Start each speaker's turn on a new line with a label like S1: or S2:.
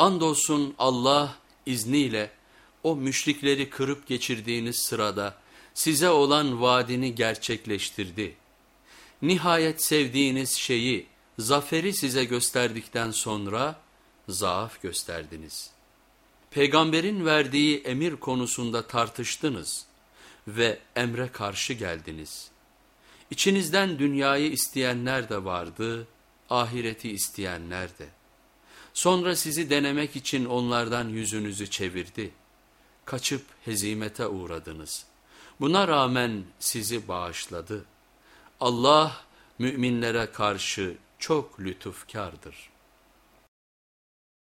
S1: Andolsun Allah izniyle o müşrikleri kırıp geçirdiğiniz sırada size olan vaadini gerçekleştirdi. Nihayet sevdiğiniz şeyi, zaferi size gösterdikten sonra zaaf gösterdiniz. Peygamberin verdiği emir konusunda tartıştınız ve emre karşı geldiniz. İçinizden dünyayı isteyenler de vardı, ahireti isteyenler de. Sonra sizi denemek için onlardan yüzünüzü çevirdi. Kaçıp hezimete uğradınız. Buna rağmen sizi bağışladı. Allah müminlere karşı çok lütufkardır.''